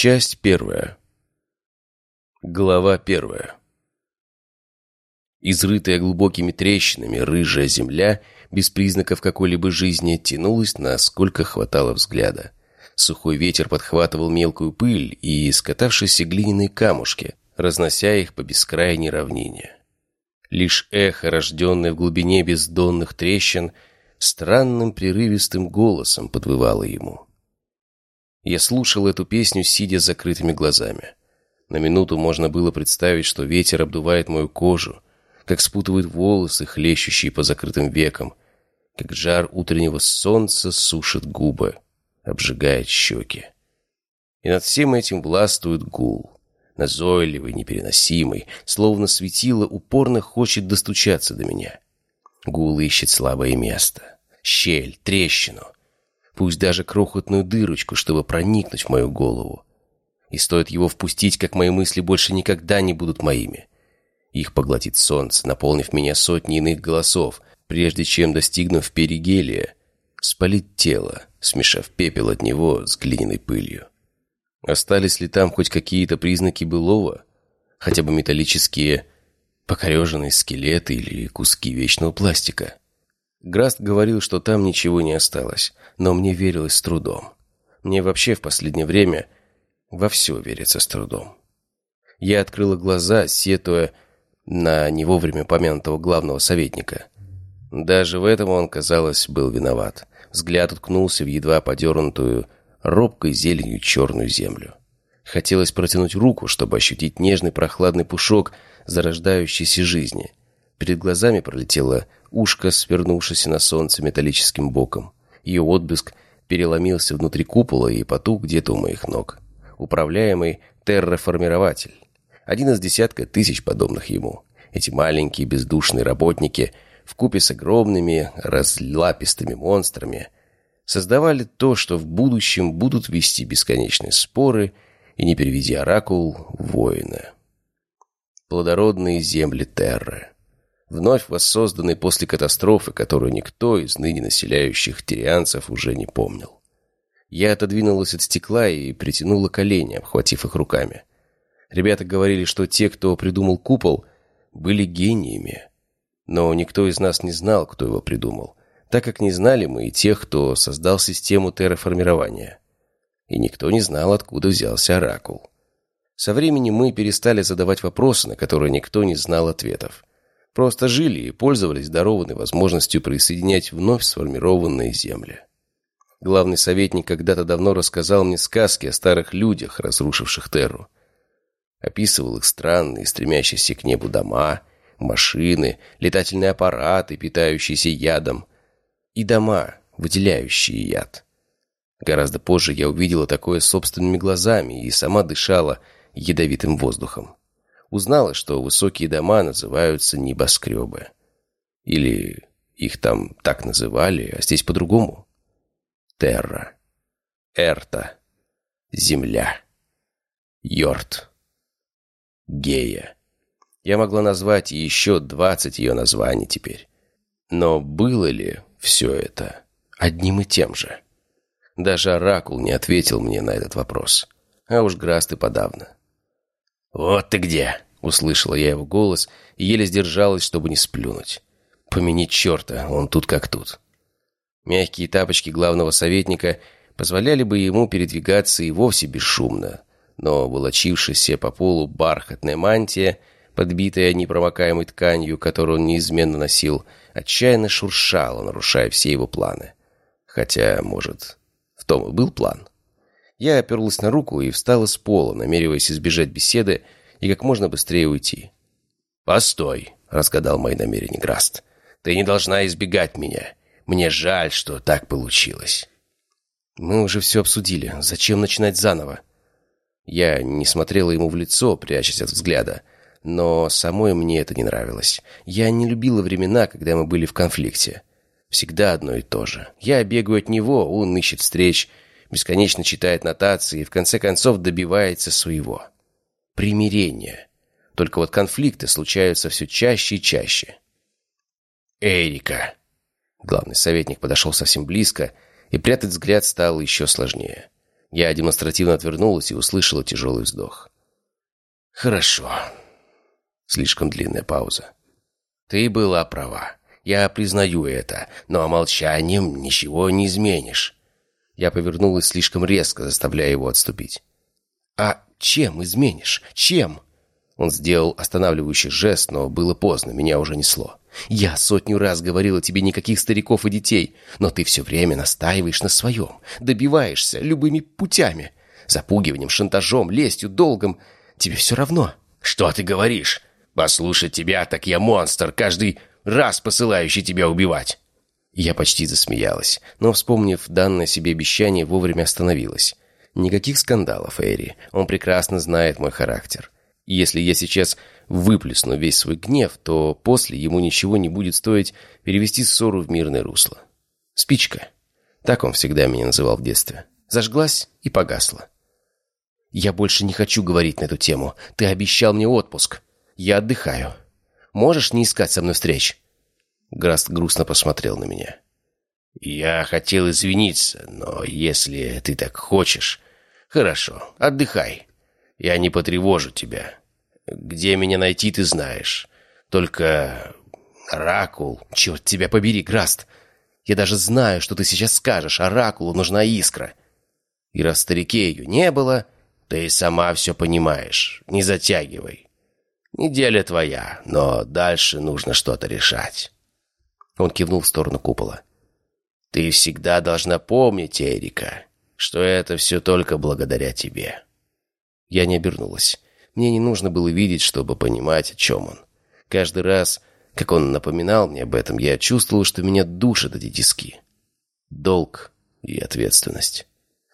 Часть первая. Глава первая. Изрытая глубокими трещинами рыжая земля, без признаков какой-либо жизни, тянулась, насколько хватало взгляда. Сухой ветер подхватывал мелкую пыль и скатавшиеся глиняные камушки, разнося их по бескрайней равнине. Лишь эхо, рожденное в глубине бездонных трещин, странным прерывистым голосом подвывало ему. Я слушал эту песню, сидя с закрытыми глазами. На минуту можно было представить, что ветер обдувает мою кожу, как спутывает волосы, хлещущие по закрытым векам, как жар утреннего солнца сушит губы, обжигает щеки. И над всем этим властвует гул, назойливый, непереносимый, словно светило упорно хочет достучаться до меня. Гул ищет слабое место, щель, трещину — пусть даже крохотную дырочку, чтобы проникнуть в мою голову. И стоит его впустить, как мои мысли больше никогда не будут моими. Их поглотит солнце, наполнив меня сотней иных голосов, прежде чем, достигнув перигелия, спалить тело, смешав пепел от него с глиняной пылью. Остались ли там хоть какие-то признаки былого? Хотя бы металлические покореженные скелеты или куски вечного пластика? Граст говорил, что там ничего не осталось, но мне верилось с трудом. Мне вообще в последнее время во все верится с трудом. Я открыла глаза, сетуя на не вовремя помянутого главного советника. Даже в этом он, казалось, был виноват. Взгляд уткнулся в едва подернутую робкой зеленью черную землю. Хотелось протянуть руку, чтобы ощутить нежный прохладный пушок зарождающейся жизни. Перед глазами пролетело ушко, свернувшееся на солнце металлическим боком. Ее отблеск переломился внутри купола и потух где-то у моих ног. Управляемый терраформирователь. Один из десятка тысяч подобных ему. Эти маленькие бездушные работники в купе с огромными разлапистыми монстрами создавали то, что в будущем будут вести бесконечные споры и, не переведи оракул, воины. Плодородные земли Терры вновь воссозданный после катастрофы, которую никто из ныне населяющих тирианцев уже не помнил. Я отодвинулась от стекла и притянула колени, обхватив их руками. Ребята говорили, что те, кто придумал купол, были гениями. Но никто из нас не знал, кто его придумал, так как не знали мы и тех, кто создал систему терраформирования. И никто не знал, откуда взялся оракул. Со временем мы перестали задавать вопросы, на которые никто не знал ответов. Просто жили и пользовались дарованной возможностью присоединять вновь сформированные земли. Главный советник когда-то давно рассказал мне сказки о старых людях, разрушивших Терру. Описывал их странные, стремящиеся к небу дома, машины, летательные аппараты, питающиеся ядом, и дома, выделяющие яд. Гораздо позже я увидела такое собственными глазами и сама дышала ядовитым воздухом узнала, что высокие дома называются небоскребы. Или их там так называли, а здесь по-другому. Терра. Эрта. Земля. Йорт. Гея. Я могла назвать еще двадцать ее названий теперь. Но было ли все это одним и тем же? Даже Оракул не ответил мне на этот вопрос. А уж Граст и подавно. «Вот ты где!» — услышала я его голос и еле сдержалась, чтобы не сплюнуть. «Помяни черта, он тут как тут». Мягкие тапочки главного советника позволяли бы ему передвигаться и вовсе бесшумно, но волочившаяся по полу бархатная мантия, подбитая непромокаемой тканью, которую он неизменно носил, отчаянно шуршала, нарушая все его планы. Хотя, может, в том и был план. Я оперлась на руку и встала с пола, намереваясь избежать беседы и как можно быстрее уйти. «Постой», — разгадал мои намерения Граст. «Ты не должна избегать меня. Мне жаль, что так получилось». «Мы уже все обсудили. Зачем начинать заново?» Я не смотрела ему в лицо, прячась от взгляда, но самой мне это не нравилось. Я не любила времена, когда мы были в конфликте. Всегда одно и то же. Я бегаю от него, он ищет встреч, бесконечно читает нотации и в конце концов добивается своего. Примирение. Только вот конфликты случаются все чаще и чаще. «Эрика!» Главный советник подошел совсем близко, и прятать взгляд стало еще сложнее. Я демонстративно отвернулась и услышала тяжелый вздох. «Хорошо». Слишком длинная пауза. «Ты была права. Я признаю это, но молчанием ничего не изменишь». Я повернулась слишком резко, заставляя его отступить. «А чем изменишь? Чем?» Он сделал останавливающий жест, но было поздно, меня уже несло. «Я сотню раз говорила тебе никаких стариков и детей, но ты все время настаиваешь на своем, добиваешься любыми путями, запугиванием, шантажом, лестью, долгом. Тебе все равно». «Что ты говоришь? Послушать тебя, так я монстр, каждый раз посылающий тебя убивать». Я почти засмеялась, но, вспомнив данное себе обещание, вовремя остановилась. Никаких скандалов, Эри. Он прекрасно знает мой характер. Если я сейчас выплесну весь свой гнев, то после ему ничего не будет стоить перевести ссору в мирное русло. Спичка. Так он всегда меня называл в детстве. Зажглась и погасла. «Я больше не хочу говорить на эту тему. Ты обещал мне отпуск. Я отдыхаю. Можешь не искать со мной встреч?» Граст грустно посмотрел на меня. «Я хотел извиниться, но если ты так хочешь... Хорошо, отдыхай. Я не потревожу тебя. Где меня найти, ты знаешь. Только... Оракул... Черт тебя побери, Граст! Я даже знаю, что ты сейчас скажешь. Оракулу нужна искра. И раз старике ее не было, ты сама все понимаешь. Не затягивай. Неделя твоя, но дальше нужно что-то решать». Он кивнул в сторону купола. «Ты всегда должна помнить, Эрика, что это все только благодаря тебе». Я не обернулась. Мне не нужно было видеть, чтобы понимать, о чем он. Каждый раз, как он напоминал мне об этом, я чувствовал, что меня душат эти тиски. Долг и ответственность.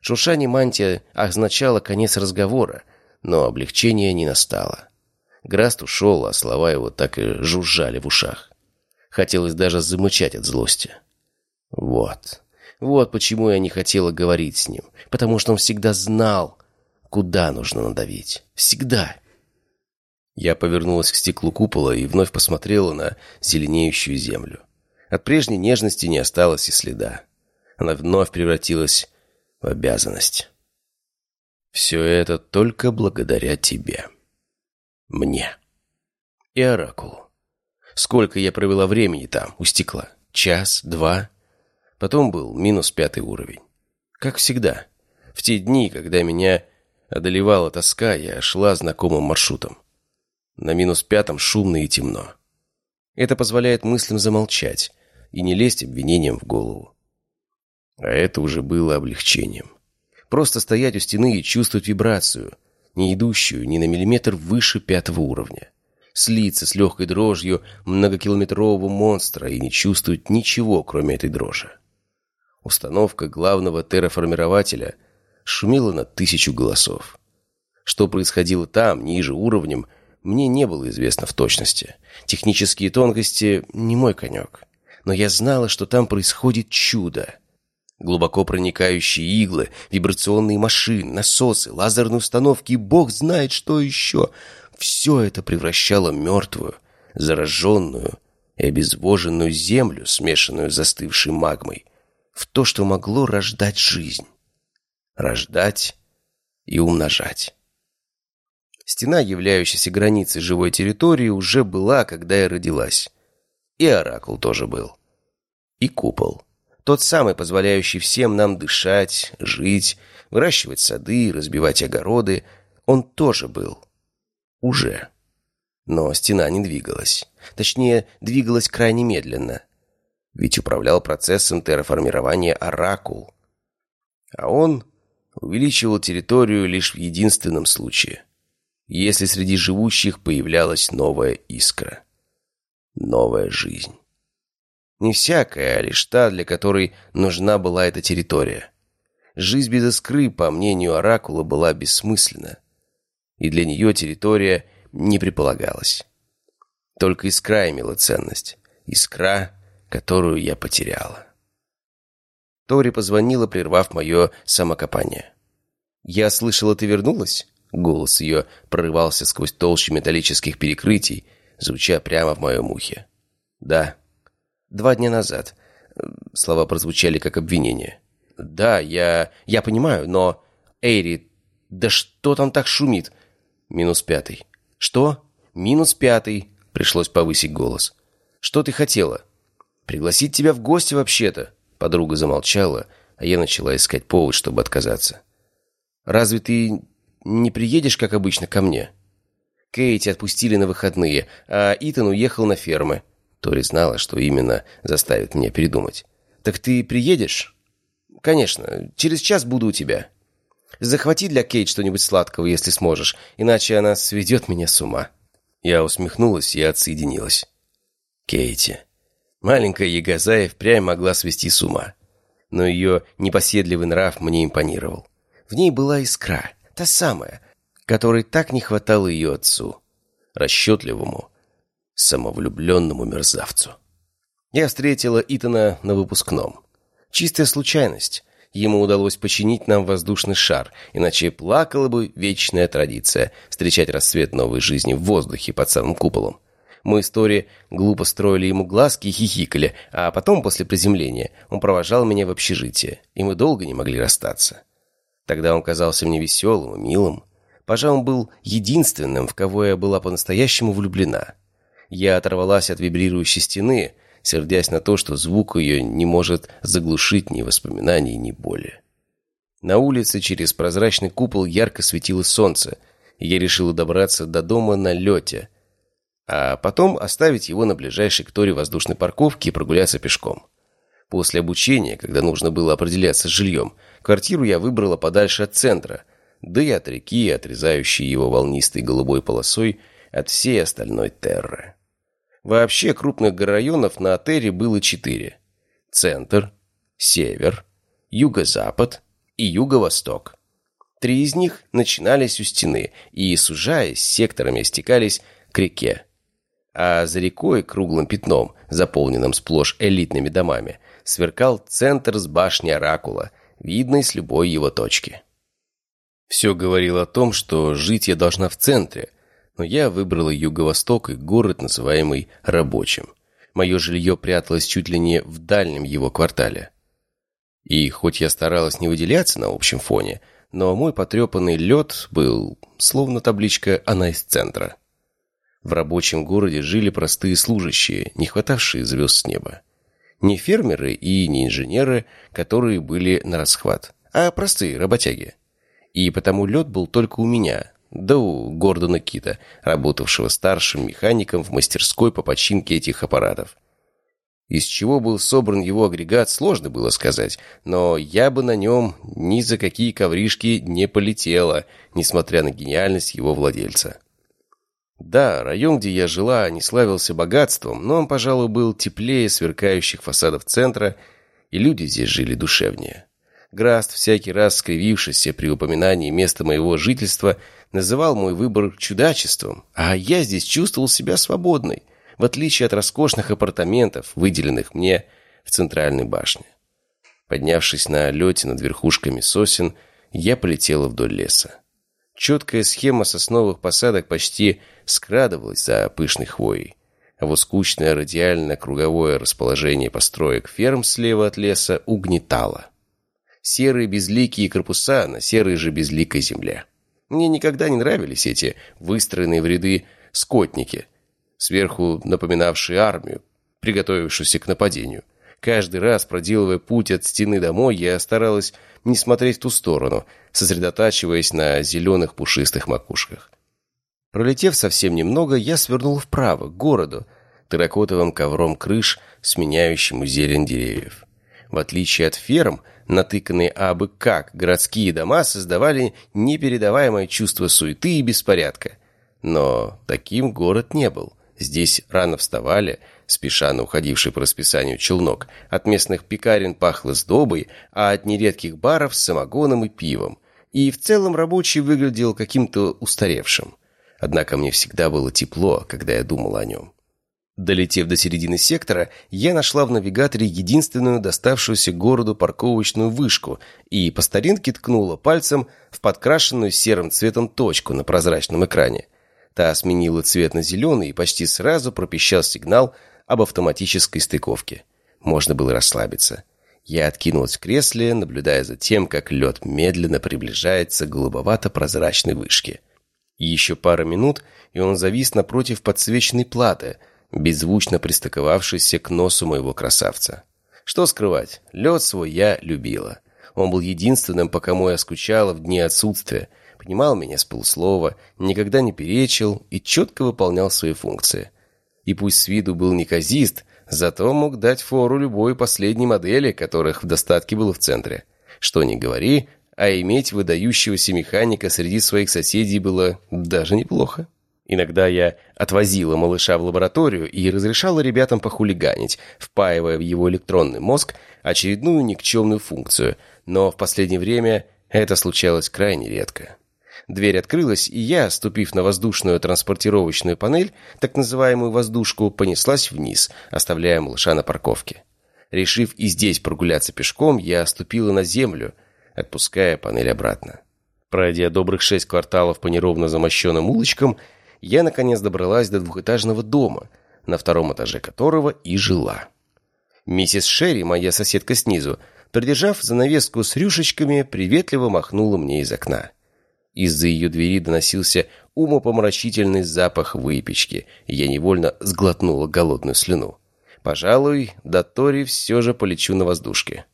Шуршание мантия означало конец разговора, но облегчение не настало. Граст ушел, а слова его так и жужжали в ушах. Хотелось даже замычать от злости. Вот. Вот почему я не хотела говорить с ним. Потому что он всегда знал, куда нужно надавить. Всегда. Я повернулась к стеклу купола и вновь посмотрела на зеленеющую землю. От прежней нежности не осталось и следа. Она вновь превратилась в обязанность. Все это только благодаря тебе. Мне. И Оракулу. Сколько я провела времени там, у стекла? Час, два? Потом был минус пятый уровень. Как всегда. В те дни, когда меня одолевала тоска, я шла знакомым маршрутом. На минус пятом шумно и темно. Это позволяет мыслям замолчать и не лезть обвинением в голову. А это уже было облегчением. Просто стоять у стены и чувствовать вибрацию, не идущую ни на миллиметр выше пятого уровня слиться с легкой дрожью многокилометрового монстра и не чувствовать ничего, кроме этой дрожи. Установка главного терраформирователя шумела на тысячу голосов. Что происходило там, ниже уровнем, мне не было известно в точности. Технические тонкости — не мой конек. Но я знала, что там происходит чудо. Глубоко проникающие иглы, вибрационные машины, насосы, лазерные установки и бог знает что еще — все это превращало мертвую, зараженную и обезвоженную землю, смешанную с застывшей магмой, в то, что могло рождать жизнь. Рождать и умножать. Стена, являющаяся границей живой территории, уже была, когда я родилась. И оракул тоже был. И купол. Тот самый, позволяющий всем нам дышать, жить, выращивать сады, разбивать огороды, он тоже был. Уже. Но стена не двигалась. Точнее, двигалась крайне медленно. Ведь управлял процессом терраформирования Оракул. А он увеличивал территорию лишь в единственном случае. Если среди живущих появлялась новая искра. Новая жизнь. Не всякая, а лишь та, для которой нужна была эта территория. Жизнь без искры, по мнению Оракула, была бессмысленна и для нее территория не предполагалась. Только искра имела ценность. Искра, которую я потеряла. Тори позвонила, прервав мое самокопание. «Я слышала, ты вернулась?» Голос ее прорывался сквозь толщу металлических перекрытий, звуча прямо в моем ухе. «Да». «Два дня назад». Слова прозвучали как обвинение. «Да, я... я понимаю, но...» Эйри, да что там так шумит? Минус пятый. Что? Минус пятый. Пришлось повысить голос. Что ты хотела? Пригласить тебя в гости вообще-то. Подруга замолчала, а я начала искать повод, чтобы отказаться. Разве ты не приедешь, как обычно, ко мне? Кейти отпустили на выходные, а Итан уехал на фермы. Тори знала, что именно заставит меня передумать. «Так ты приедешь?» «Конечно. Через час буду у тебя. Захвати для Кейт что-нибудь сладкого, если сможешь, иначе она сведет меня с ума». Я усмехнулась и отсоединилась. Кейти. Маленькая ягоза и впрямь могла свести с ума. Но ее непоседливый нрав мне импонировал. В ней была искра, та самая, которой так не хватало ее отцу, расчетливому, самовлюбленному мерзавцу. Я встретила Итана на выпускном. Чистая случайность. Ему удалось починить нам воздушный шар, иначе плакала бы вечная традиция встречать рассвет новой жизни в воздухе под самым куполом. Мы с Тори глупо строили ему глазки и хихикали, а потом, после приземления, он провожал меня в общежитие, и мы долго не могли расстаться. Тогда он казался мне веселым и милым. Пожалуй, он был единственным, в кого я была по-настоящему влюблена. Я оторвалась от вибрирующей стены, сердясь на то, что звук ее не может заглушить ни воспоминаний, ни боли. На улице через прозрачный купол ярко светило солнце, и я решила добраться до дома на лете, а потом оставить его на ближайшей к Торе воздушной парковке и прогуляться пешком. После обучения, когда нужно было определяться с жильем, квартиру я выбрала подальше от центра, да и от реки, отрезающей его волнистой голубой полосой от всей остальной терры. Вообще крупных районов на Атере было четыре. Центр, север, юго-запад и юго-восток. Три из них начинались у стены и, сужаясь, секторами стекались к реке. А за рекой, круглым пятном, заполненным сплошь элитными домами, сверкал центр с башни Оракула, видной с любой его точки. Все говорило о том, что жить я должна в центре, но я выбрала юго-восток и город, называемый Рабочим. Мое жилье пряталось чуть ли не в дальнем его квартале. И хоть я старалась не выделяться на общем фоне, но мой потрепанный лед был словно табличка «Она из центра». В рабочем городе жили простые служащие, не хватавшие звезд с неба. Не фермеры и не инженеры, которые были на расхват, а простые работяги. И потому лед был только у меня, да у Гордона Кита, работавшего старшим механиком в мастерской по починке этих аппаратов. Из чего был собран его агрегат, сложно было сказать, но я бы на нем ни за какие ковришки не полетела, несмотря на гениальность его владельца. Да, район, где я жила, не славился богатством, но он, пожалуй, был теплее сверкающих фасадов центра, и люди здесь жили душевнее. Граст, всякий раз скривившийся при упоминании места моего жительства, называл мой выбор чудачеством, а я здесь чувствовал себя свободной, в отличие от роскошных апартаментов, выделенных мне в центральной башне. Поднявшись на лете над верхушками сосен, я полетела вдоль леса. Четкая схема сосновых посадок почти скрадывалась за пышной хвоей. А вот скучное радиально-круговое расположение построек ферм слева от леса угнетало. Серые безликие корпуса на серой же безликой земле. Мне никогда не нравились эти выстроенные в ряды скотники, сверху напоминавшие армию, приготовившуюся к нападению. Каждый раз, проделывая путь от стены домой, я старалась не смотреть в ту сторону, сосредотачиваясь на зеленых пушистых макушках. Пролетев совсем немного, я свернул вправо, к городу, терракотовым ковром крыш, сменяющему зелень деревьев. В отличие от ферм, натыканные абы как городские дома создавали непередаваемое чувство суеты и беспорядка. Но таким город не был. Здесь рано вставали, спеша на уходивший по расписанию челнок. От местных пекарен пахло сдобой, а от нередких баров – самогоном и пивом. И в целом рабочий выглядел каким-то устаревшим. Однако мне всегда было тепло, когда я думал о нем. Долетев до середины сектора, я нашла в навигаторе единственную доставшуюся городу парковочную вышку и по старинке ткнула пальцем в подкрашенную серым цветом точку на прозрачном экране. Та сменила цвет на зеленый и почти сразу пропищал сигнал об автоматической стыковке. Можно было расслабиться. Я откинулась в кресле, наблюдая за тем, как лед медленно приближается к голубовато-прозрачной вышке. Еще пара минут, и он завис напротив подсвеченной платы, беззвучно пристыковавшейся к носу моего красавца. Что скрывать, лед свой я любила. Он был единственным, по кому я скучала в дни отсутствия, понимал меня с полуслова, никогда не перечил и четко выполнял свои функции. И пусть с виду был неказист, зато мог дать фору любой последней модели, которых в достатке было в центре. Что ни говори, а иметь выдающегося механика среди своих соседей было даже неплохо. Иногда я отвозила малыша в лабораторию и разрешала ребятам похулиганить, впаивая в его электронный мозг очередную никчемную функцию, но в последнее время это случалось крайне редко. Дверь открылась, и я, ступив на воздушную транспортировочную панель, так называемую воздушку, понеслась вниз, оставляя малыша на парковке. Решив и здесь прогуляться пешком, я ступила на землю, отпуская панель обратно. Пройдя добрых шесть кварталов по неровно замощенным улочкам, я, наконец, добралась до двухэтажного дома, на втором этаже которого и жила. Миссис Шерри, моя соседка снизу, придержав занавеску с рюшечками, приветливо махнула мне из окна. Из-за ее двери доносился умопомрачительный запах выпечки, и я невольно сглотнула голодную слюну. Пожалуй, до Тори все же полечу на воздушке.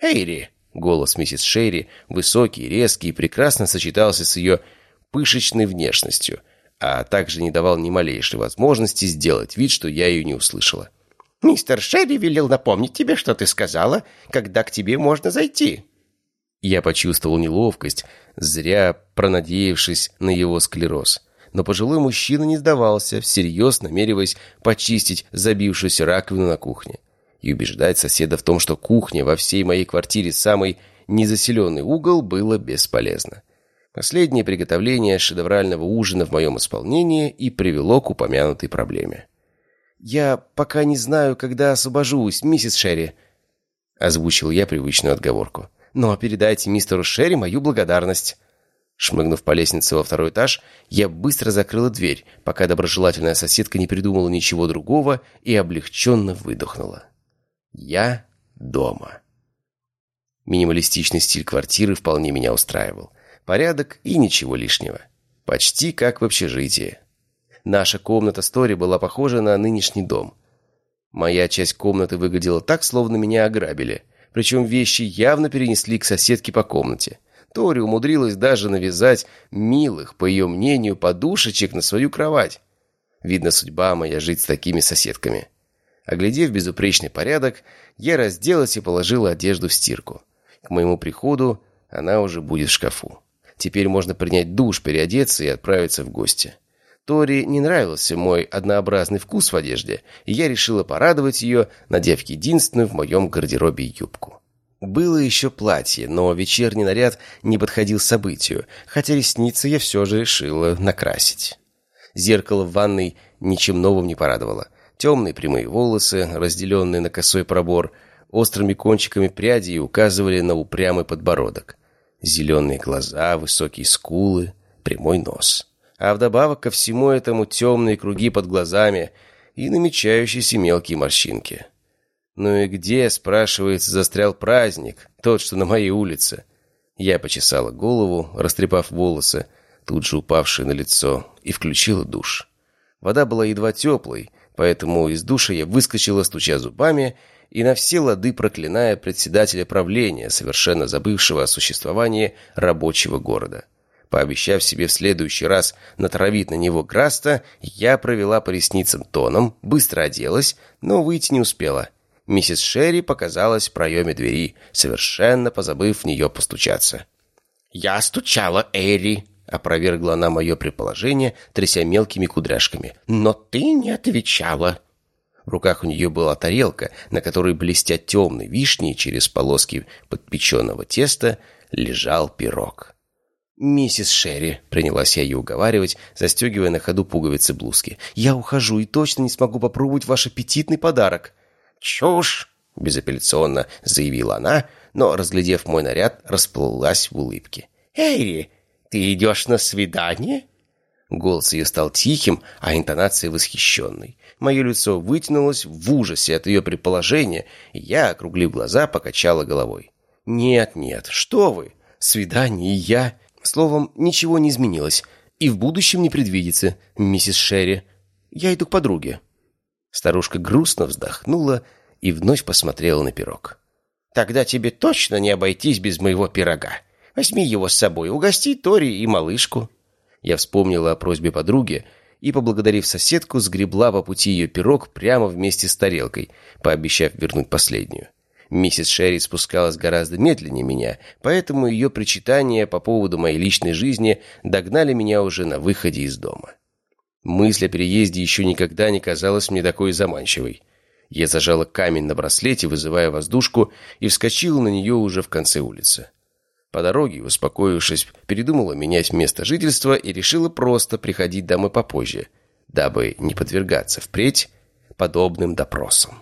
«Эйри!» — голос миссис Шерри, высокий, резкий, прекрасно сочетался с ее пышечной внешностью, а также не давал ни малейшей возможности сделать вид, что я ее не услышала. «Мистер Шерри велел напомнить тебе, что ты сказала, когда к тебе можно зайти». Я почувствовал неловкость, зря пронадеявшись на его склероз. Но пожилой мужчина не сдавался, всерьез намереваясь почистить забившуюся раковину на кухне. И убеждать соседа в том, что кухня во всей моей квартире самый незаселенный угол, было бесполезно. Последнее приготовление шедеврального ужина в моем исполнении и привело к упомянутой проблеме. «Я пока не знаю, когда освобожусь, миссис Шерри», — озвучил я привычную отговорку. Но передайте мистеру Шерри мою благодарность». Шмыгнув по лестнице во второй этаж, я быстро закрыла дверь, пока доброжелательная соседка не придумала ничего другого и облегченно выдохнула. «Я дома». Минималистичный стиль квартиры вполне меня устраивал. Порядок и ничего лишнего. Почти как в общежитии. Наша комната Стори была похожа на нынешний дом. Моя часть комнаты выглядела так, словно меня ограбили – причем вещи явно перенесли к соседке по комнате. Тори умудрилась даже навязать милых, по ее мнению, подушечек на свою кровать. Видно, судьба моя жить с такими соседками. Оглядев безупречный порядок, я разделась и положила одежду в стирку. К моему приходу она уже будет в шкафу. Теперь можно принять душ, переодеться и отправиться в гости. Тори не нравился мой однообразный вкус в одежде, и я решила порадовать ее, надев единственную в моем гардеробе юбку. Было еще платье, но вечерний наряд не подходил событию, хотя ресницы я все же решила накрасить. Зеркало в ванной ничем новым не порадовало. Темные прямые волосы, разделенные на косой пробор, острыми кончиками прядей указывали на упрямый подбородок. Зеленые глаза, высокие скулы, прямой нос а вдобавок ко всему этому темные круги под глазами и намечающиеся мелкие морщинки. «Ну и где, спрашивается, застрял праздник, тот, что на моей улице?» Я почесала голову, растрепав волосы, тут же упавшие на лицо, и включила душ. Вода была едва теплой, поэтому из душа я выскочила, стуча зубами, и на все лады проклиная председателя правления, совершенно забывшего о существовании рабочего города. Пообещав себе в следующий раз натравить на него Граста, я провела по ресницам тоном, быстро оделась, но выйти не успела. Миссис Шерри показалась в проеме двери, совершенно позабыв в нее постучаться. «Я стучала, Эри!» — опровергла она мое предположение, тряся мелкими кудряшками. «Но ты не отвечала!» В руках у нее была тарелка, на которой, блестят темной вишни через полоски подпеченного теста, лежал пирог. «Миссис Шерри», — принялась я ее уговаривать, застегивая на ходу пуговицы блузки, «я ухожу и точно не смогу попробовать ваш аппетитный подарок». «Чушь!» — безапелляционно заявила она, но, разглядев мой наряд, расплылась в улыбке. «Эйри, ты идешь на свидание?» Голос ее стал тихим, а интонация восхищенной. Мое лицо вытянулось в ужасе от ее предположения, и я, округлив глаза, покачала головой. «Нет, нет, что вы! Свидание и я...» Словом, ничего не изменилось. И в будущем не предвидится, миссис Шерри. Я иду к подруге». Старушка грустно вздохнула и вновь посмотрела на пирог. «Тогда тебе точно не обойтись без моего пирога. Возьми его с собой, угости Тори и малышку». Я вспомнила о просьбе подруги и, поблагодарив соседку, сгребла по пути ее пирог прямо вместе с тарелкой, пообещав вернуть последнюю. Миссис Шерри спускалась гораздо медленнее меня, поэтому ее причитания по поводу моей личной жизни догнали меня уже на выходе из дома. Мысль о переезде еще никогда не казалась мне такой заманчивой. Я зажала камень на браслете, вызывая воздушку, и вскочила на нее уже в конце улицы. По дороге, успокоившись, передумала менять место жительства и решила просто приходить домой попозже, дабы не подвергаться впредь подобным допросам.